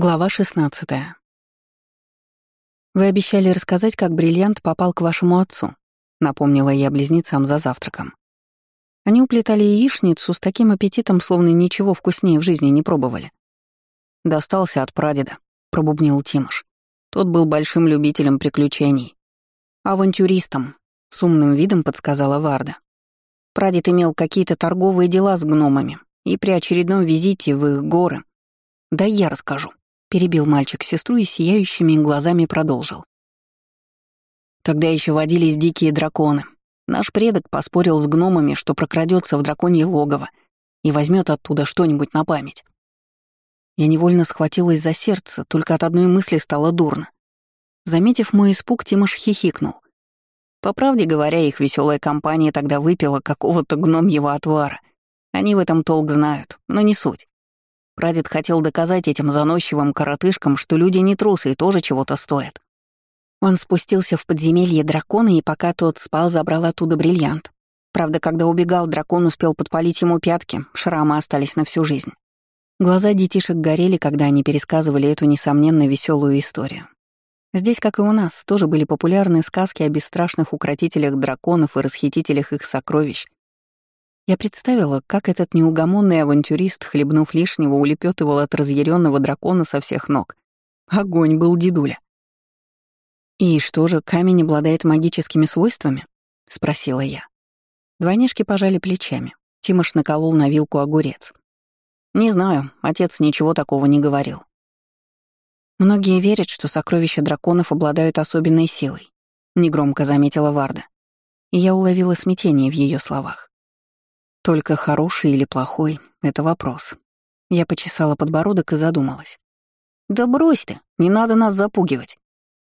Глава 16. «Вы обещали рассказать, как бриллиант попал к вашему отцу», — напомнила я близнецам за завтраком. Они уплетали яичницу с таким аппетитом, словно ничего вкуснее в жизни не пробовали. «Достался от прадеда», — пробубнил Тимош. Тот был большим любителем приключений. «Авантюристом», — с умным видом подсказала Варда. Прадед имел какие-то торговые дела с гномами, и при очередном визите в их горы... Да я расскажу. Перебил мальчик сестру и сияющими глазами продолжил. Тогда еще водились дикие драконы. Наш предок поспорил с гномами, что прокрадется в драконье логово и возьмет оттуда что-нибудь на память. Я невольно схватилась за сердце, только от одной мысли стало дурно. Заметив мой испуг, Тимош хихикнул. По правде говоря, их веселая компания тогда выпила какого-то гномьего отвара. Они в этом толк знают, но не суть. Прадед хотел доказать этим заносчивым коротышкам, что люди не трусы и тоже чего-то стоят. Он спустился в подземелье дракона и пока тот спал, забрал оттуда бриллиант. Правда, когда убегал, дракон успел подпалить ему пятки, шрамы остались на всю жизнь. Глаза детишек горели, когда они пересказывали эту, несомненно, веселую историю. Здесь, как и у нас, тоже были популярны сказки о бесстрашных укротителях драконов и расхитителях их сокровищ, я представила, как этот неугомонный авантюрист, хлебнув лишнего, улепетывал от разъяренного дракона со всех ног. Огонь был дедуля. «И что же, камень обладает магическими свойствами?» — спросила я. Двойняшки пожали плечами. Тимош наколол на вилку огурец. «Не знаю, отец ничего такого не говорил». «Многие верят, что сокровища драконов обладают особенной силой», — негромко заметила Варда. И я уловила смятение в ее словах. Только хороший или плохой — это вопрос. Я почесала подбородок и задумалась. «Да брось ты, не надо нас запугивать».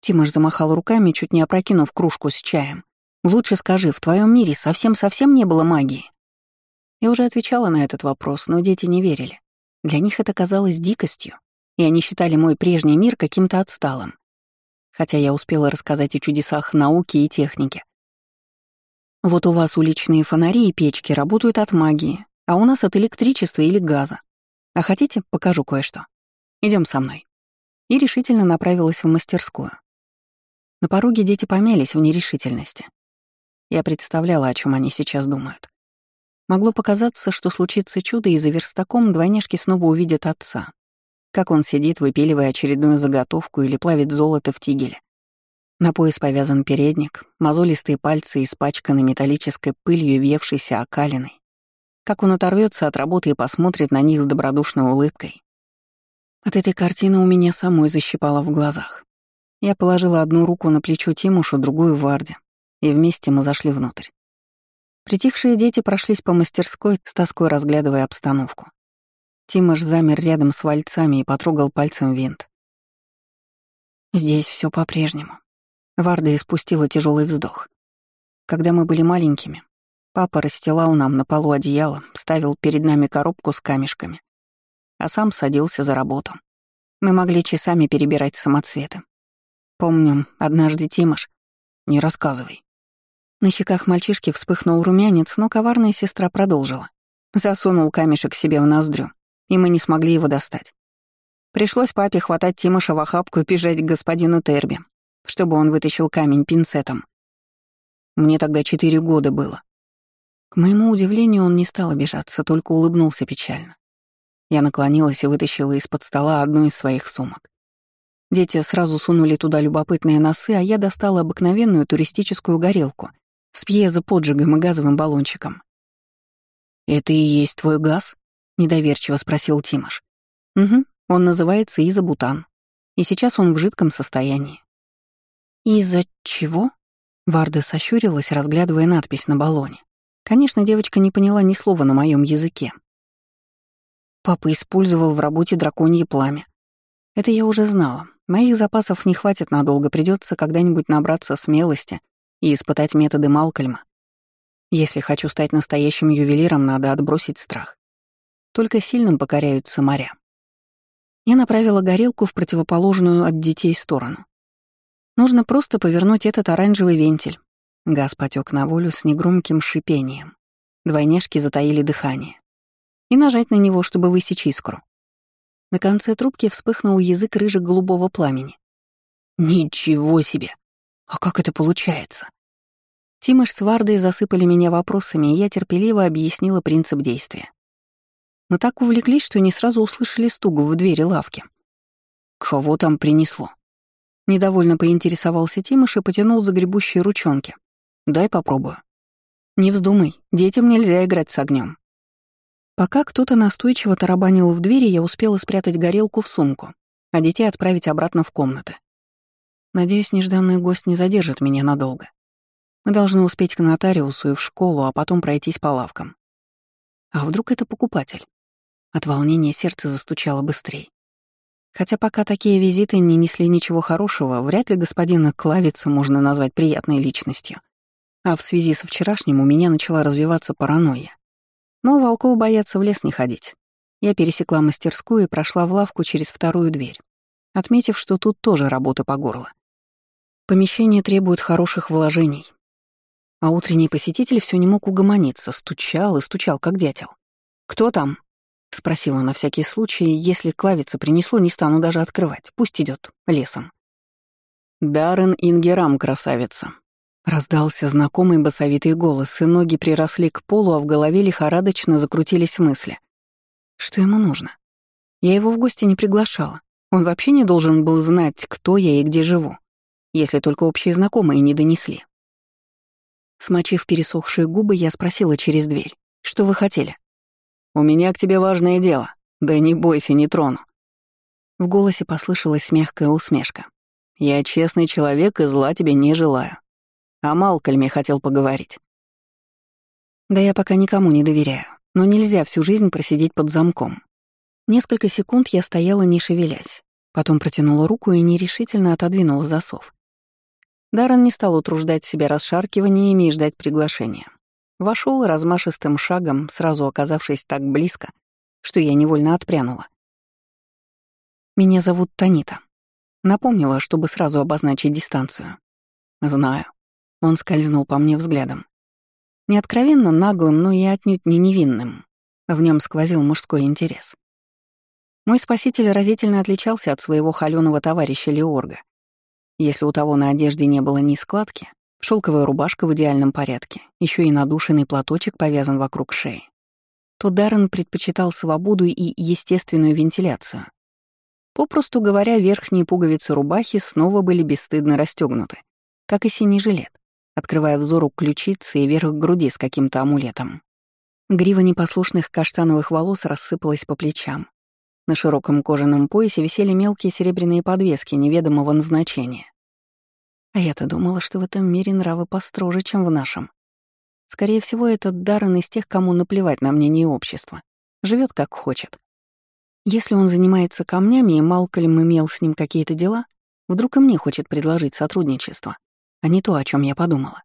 Тимош замахал руками, чуть не опрокинув кружку с чаем. «Лучше скажи, в твоем мире совсем-совсем не было магии?» Я уже отвечала на этот вопрос, но дети не верили. Для них это казалось дикостью, и они считали мой прежний мир каким-то отсталым. Хотя я успела рассказать о чудесах науки и техники, вот у вас уличные фонари и печки работают от магии, а у нас от электричества или газа. А хотите, покажу кое-что. Идем со мной. И решительно направилась в мастерскую. На пороге дети помялись в нерешительности. Я представляла, о чем они сейчас думают. Могло показаться, что случится чудо, и за верстаком двойняшки снова увидят отца. Как он сидит, выпиливая очередную заготовку или плавит золото в тигеле. На пояс повязан передник, мозолистые пальцы испачканы металлической пылью въевшейся окалиной. Как он оторвется от работы и посмотрит на них с добродушной улыбкой. От этой картины у меня самой защипало в глазах. Я положила одну руку на плечо Тимушу, другую — Варде, и вместе мы зашли внутрь. Притихшие дети прошлись по мастерской, с тоской разглядывая обстановку. Тимош замер рядом с вальцами и потрогал пальцем винт. Здесь все по-прежнему. Варда испустила тяжелый вздох. Когда мы были маленькими, папа расстилал нам на полу одеяло, ставил перед нами коробку с камешками, а сам садился за работу. Мы могли часами перебирать самоцветы. Помню, однажды Тимош... Не рассказывай. На щеках мальчишки вспыхнул румянец, но коварная сестра продолжила. Засунул камешек себе в ноздрю, и мы не смогли его достать. Пришлось папе хватать Тимоша в охапку и бежать к господину Терби, чтобы он вытащил камень пинцетом. Мне тогда четыре года было. К моему удивлению, он не стал обижаться, только улыбнулся печально. Я наклонилась и вытащила из-под стола одну из своих сумок. Дети сразу сунули туда любопытные носы, а я достала обыкновенную туристическую горелку с пьезоподжигом и газовым баллончиком. «Это и есть твой газ?» — недоверчиво спросил Тимош. «Угу, он называется изобутан. И сейчас он в жидком состоянии. «Из-за чего?» Варда сощурилась, разглядывая надпись на баллоне. Конечно, девочка не поняла ни слова на моем языке. Папа использовал в работе драконье пламя. Это я уже знала. Моих запасов не хватит надолго, придется когда-нибудь набраться смелости и испытать методы Малкольма. Если хочу стать настоящим ювелиром, надо отбросить страх. Только сильным покоряются моря. Я направила горелку в противоположную от детей сторону. Нужно просто повернуть этот оранжевый вентиль. Газ потек на волю с негромким шипением. Двойняшки затаили дыхание. И нажать на него, чтобы высечь искру. На конце трубки вспыхнул язык рыже-голубого пламени. «Ничего себе! А как это получается?» Тимош с Вардой засыпали меня вопросами, и я терпеливо объяснила принцип действия. Мы так увлеклись, что не сразу услышали стук в двери лавки. «Кого там принесло?» Недовольно поинтересовался Тимош и потянул за гребущие ручонки. «Дай попробую». «Не вздумай, детям нельзя играть с огнем. Пока кто-то настойчиво тарабанил в двери, я успела спрятать горелку в сумку, а детей отправить обратно в комнаты. Надеюсь, нежданный гость не задержит меня надолго. Мы должны успеть к нотариусу и в школу, а потом пройтись по лавкам. А вдруг это покупатель? От волнения сердце застучало быстрее. Хотя пока такие визиты не несли ничего хорошего, вряд ли господина Клавица можно назвать приятной личностью. А в связи со вчерашним у меня начала развиваться паранойя. Но волков боятся в лес не ходить. Я пересекла мастерскую и прошла в лавку через вторую дверь, отметив, что тут тоже работа по горло. Помещение требует хороших вложений. А утренний посетитель все не мог угомониться, стучал и стучал, как дятел. «Кто там?» — спросила на всякий случай. «Если клавица принесло, не стану даже открывать. Пусть идет лесом». «Даррен Ингерам, красавица», Раздался знакомый басовитый голос, и ноги приросли к полу, а в голове лихорадочно закрутились мысли. Что ему нужно? Я его в гости не приглашала. Он вообще не должен был знать, кто я и где живу, если только общие знакомые не донесли. Смочив пересохшие губы, я спросила через дверь. «Что вы хотели?» «У меня к тебе важное дело. Да не бойся, не трону». В голосе послышалась мягкая усмешка. «Я честный человек и зла тебе не желаю. О Малкольме хотел поговорить. Да я пока никому не доверяю, но нельзя всю жизнь просидеть под замком. Несколько секунд я стояла, не шевелясь. Потом протянула руку и нерешительно отодвинула засов. Даррен не стал утруждать себя расшаркиваниями и ждать приглашения. Вошел размашистым шагом, сразу оказавшись так близко, что я невольно отпрянула. «Меня зовут Танита». Напомнила, чтобы сразу обозначить дистанцию. «Знаю», он скользнул по мне взглядом. Не откровенно наглым, но и отнюдь не невинным. В нем сквозил мужской интерес. Мой спаситель разительно отличался от своего холёного товарища Леорга. Если у того на одежде не было ни складки, шелковая рубашка в идеальном порядке, еще и надушенный платочек повязан вокруг шеи, то Даррен предпочитал свободу и естественную вентиляцию. Попросту говоря, верхние пуговицы рубахи снова были бесстыдно расстегнуты, как и синий жилет открывая взору ключицы и верх груди с каким-то амулетом. Грива непослушных каштановых волос рассыпалась по плечам. На широком кожаном поясе висели мелкие серебряные подвески неведомого назначения. А я-то думала, что в этом мире нравы построже, чем в нашем. Скорее всего, этот Даррен из тех, кому наплевать на мнение общества. Живет как хочет. Если он занимается камнями, и Малкольм имел с ним какие-то дела, вдруг и мне хочет предложить сотрудничество а не то, о чем я подумала.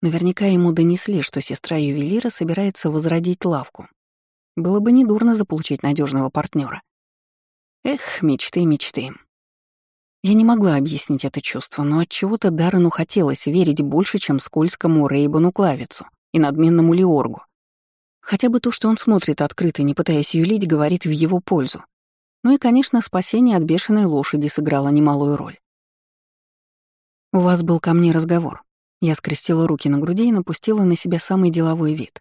Наверняка ему донесли, что сестра ювелира собирается возродить лавку. Было бы недурно заполучить надежного партнера. Эх, мечты, мечты. Я не могла объяснить это чувство, но от чего то Даррену хотелось верить больше, чем скользкому Рейбану Клавицу и надменному Леоргу. Хотя бы то, что он смотрит открыто, не пытаясь юлить, говорит в его пользу. Ну и, конечно, спасение от бешеной лошади сыграло немалую роль. «У вас был ко мне разговор». Я скрестила руки на груди и напустила на себя самый деловой вид.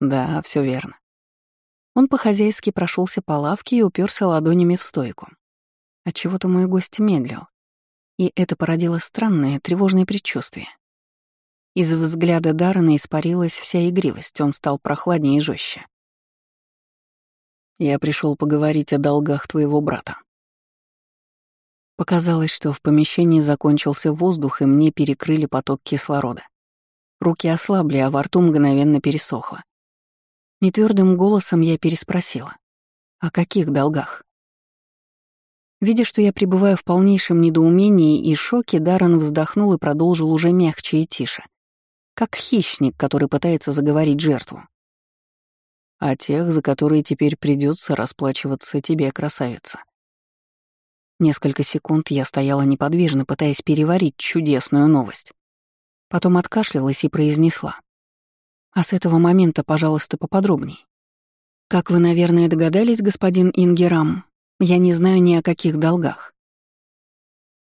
«Да, все верно». Он по-хозяйски прошелся по лавке и уперся ладонями в стойку. Отчего-то мой гость медлил. И это породило странное, тревожное предчувствие. Из взгляда Даррена испарилась вся игривость, он стал прохладнее и жестче. «Я пришел поговорить о долгах твоего брата». Показалось, что в помещении закончился воздух, и мне перекрыли поток кислорода. Руки ослабли, а во рту мгновенно пересохло. Нетвердым голосом я переспросила. «О каких долгах?» Видя, что я пребываю в полнейшем недоумении и шоке, Даррен вздохнул и продолжил уже мягче и тише. Как хищник, который пытается заговорить жертву. «О тех, за которые теперь придется расплачиваться тебе, красавица», Несколько секунд я стояла неподвижно, пытаясь переварить чудесную новость. Потом откашлялась и произнесла. «А с этого момента, пожалуйста, поподробней. Как вы, наверное, догадались, господин Ингерам, я не знаю ни о каких долгах.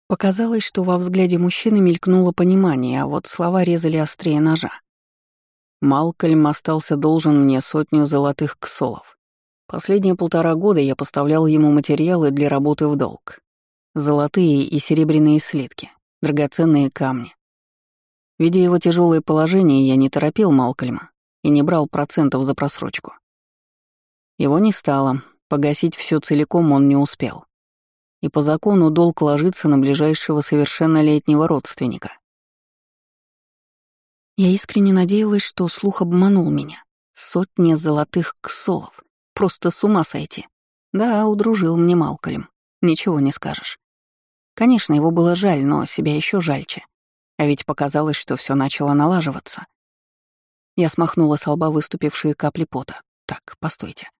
Показалось, что во взгляде мужчины мелькнуло понимание, а вот слова резали острее ножа. Малкольм остался должен мне сотню золотых ксолов. Последние полтора года я поставлял ему материалы для работы в долг. Золотые и серебряные слитки, драгоценные камни. Видя его тяжелое положение, я не торопил Малкольма и не брал процентов за просрочку. Его не стало, погасить все целиком он не успел и по закону долг ложится на ближайшего совершеннолетнего родственника. Я искренне надеялась, что слух обманул меня. Сотни золотых ксолов. Просто с ума сойти. Да, удружил мне Малкольм. Ничего не скажешь. Конечно, его было жаль, но себя еще жальче. А ведь показалось, что все начало налаживаться. Я смахнула с лба выступившие капли пота. Так, постойте.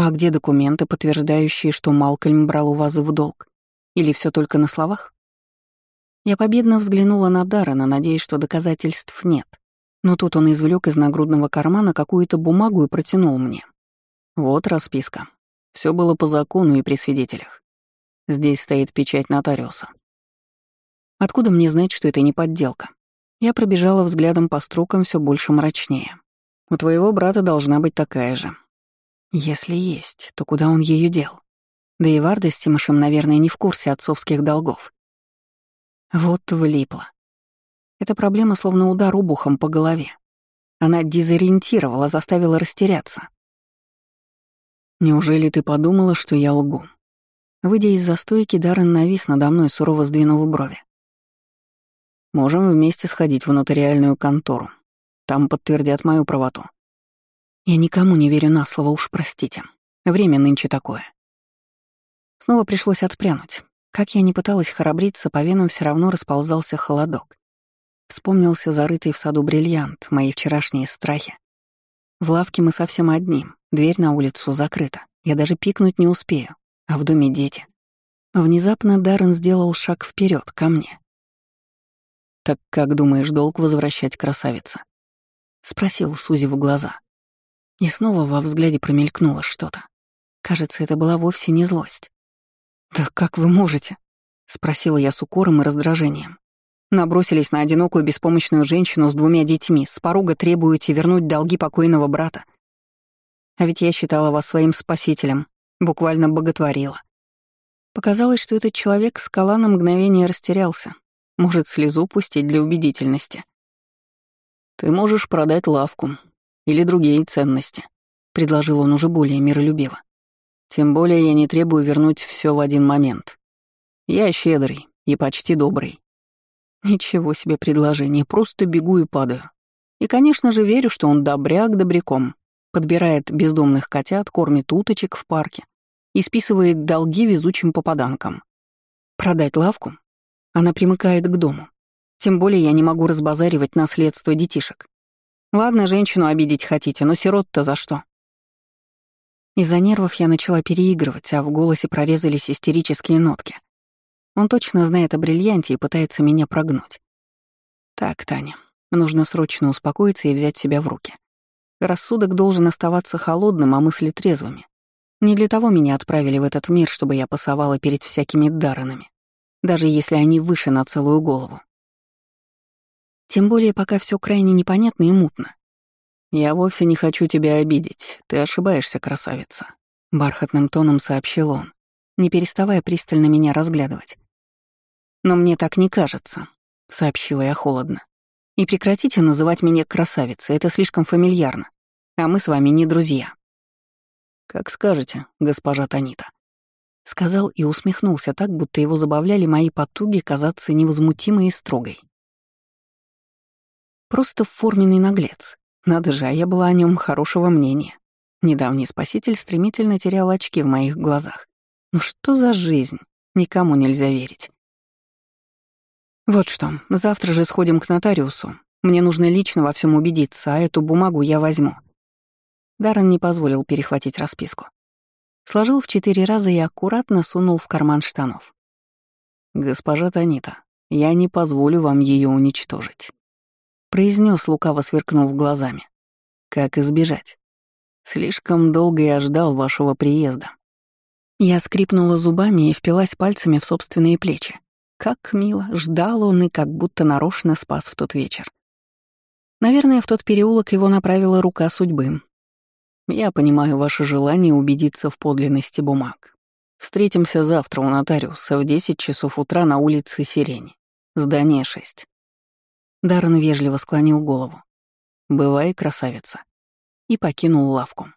А где документы, подтверждающие, что Малкольм брал у вас в долг? Или все только на словах? Я победно взглянула на Даррена, надеясь, что доказательств нет. Но тут он извлек из нагрудного кармана какую-то бумагу и протянул мне. Вот расписка. Все было по закону и при свидетелях. Здесь стоит печать нотариуса. Откуда мне знать, что это не подделка? Я пробежала взглядом по строкам все больше мрачнее. У твоего брата должна быть такая же. Если есть, то куда он ее дел? Да и Варда с Тимошем, наверное, не в курсе отцовских долгов. Вот влипла. Эта проблема словно удар обухом по голове. Она дезориентировала, заставила растеряться. «Неужели ты подумала, что я лгу?» Выйдя из застойки, Даррен навис надо мной, сурово сдвинув брови. «Можем вместе сходить в нотариальную контору. Там подтвердят мою правоту. Я никому не верю на слово, уж простите. Время нынче такое. Снова пришлось отпрянуть. Как я не пыталась храбриться, по венам все равно расползался холодок. Вспомнился зарытый в саду бриллиант, мои вчерашние страхи. В лавке мы совсем одни, дверь на улицу закрыта. Я даже пикнуть не успею, а в доме дети. Внезапно Даррен сделал шаг вперед ко мне. «Так как думаешь, долг возвращать красавица?» — спросил, сузив глаза. И снова во взгляде промелькнуло что-то. Кажется, это была вовсе не злость. «Да как вы можете?» — спросила я с укором и раздражением. Набросились на одинокую беспомощную женщину с двумя детьми, с порога требуете вернуть долги покойного брата. А ведь я считала вас своим спасителем, буквально боготворила. Показалось, что этот человек скала на мгновение растерялся, может слезу пустить для убедительности. «Ты можешь продать лавку, или другие ценности», — предложил он уже более миролюбиво. «Тем более я не требую вернуть все в один момент. Я щедрый и почти добрый». Ничего себе предложение, просто бегу и падаю. И, конечно же, верю, что он добряк добряком, подбирает бездомных котят, кормит уточек в парке и списывает долги везучим попаданкам. Продать лавку? Она примыкает к дому. Тем более я не могу разбазаривать наследство детишек. Ладно, женщину обидеть хотите, но сирот-то за что? Из-за нервов я начала переигрывать, а в голосе прорезались истерические нотки. Он точно знает о бриллианте и пытается меня прогнуть. Так, Таня, нужно срочно успокоиться и взять себя в руки. Рассудок должен оставаться холодным, а мысли трезвыми. Не для того меня отправили в этот мир, чтобы я пасовала перед всякими даранами, даже если они выше на целую голову. Тем более, пока все крайне непонятно и мутно. «Я вовсе не хочу тебя обидеть. Ты ошибаешься, красавица», — бархатным тоном сообщил он, не переставая пристально меня разглядывать. «Но мне так не кажется», — сообщила я холодно. «И прекратите называть меня красавицей, это слишком фамильярно. А мы с вами не друзья». «Как скажете, госпожа Танита», — сказал и усмехнулся так, будто его забавляли мои потуги казаться невозмутимой и строгой. Просто форменный наглец. Надо же, а я была о нем хорошего мнения. Недавний спаситель стремительно терял очки в моих глазах. Ну что за жизнь? Никому нельзя верить. Вот что, завтра же сходим к нотариусу. Мне нужно лично во всем убедиться, а эту бумагу я возьму. Даррен не позволил перехватить расписку. Сложил в четыре раза и аккуратно сунул в карман штанов. «Госпожа Танита, я не позволю вам ее уничтожить» произнес лукаво сверкнув глазами. Как избежать? Слишком долго я ждал вашего приезда. Я скрипнула зубами и впилась пальцами в собственные плечи. Как мило, ждал он и как будто нарочно спас в тот вечер. Наверное, в тот переулок его направила рука судьбы. Я понимаю ваше желание убедиться в подлинности бумаг. Встретимся завтра у нотариуса в 10 часов утра на улице Сирени, здание 6. Даррен вежливо склонил голову. «Бывай, красавица», и покинул лавку.